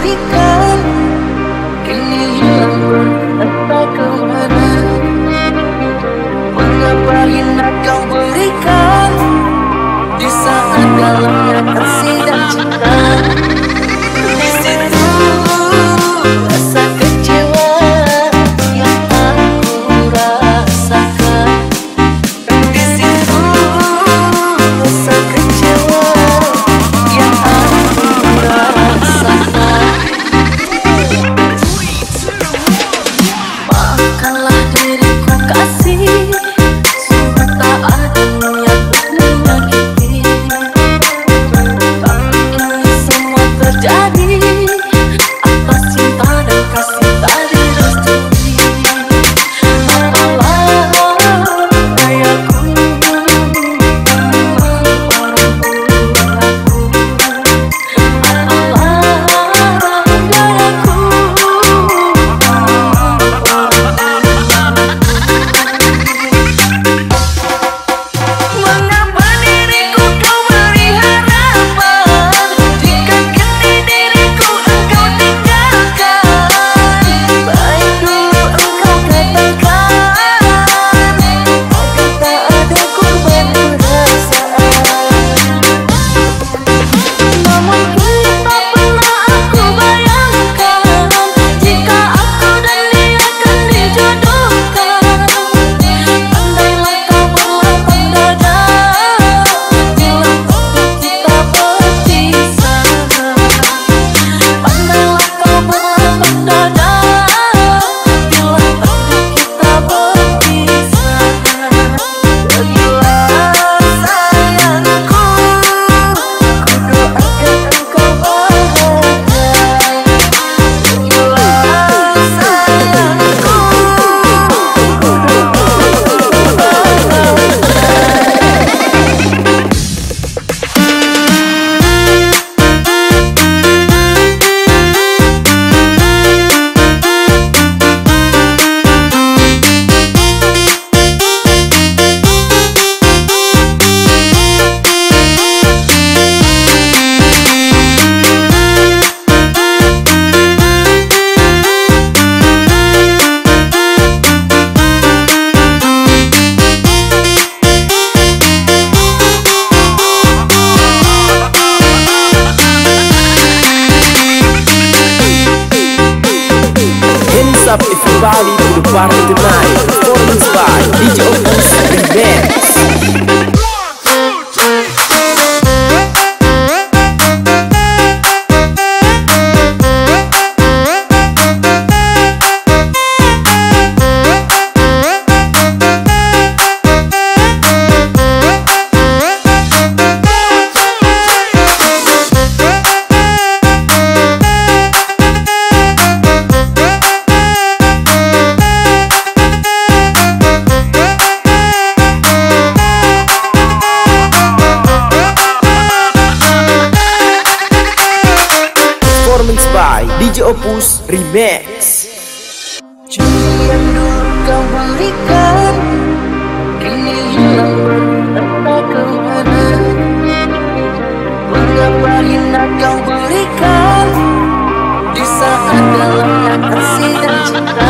berikan Kini yang pun tak kau Bali to the party tonight. Performance by DJ of Remix. Jangan dulu kau berikan Kini hilang entah ke mana Mengapa indah kau berikan Di saat dalam kasih dan cinta?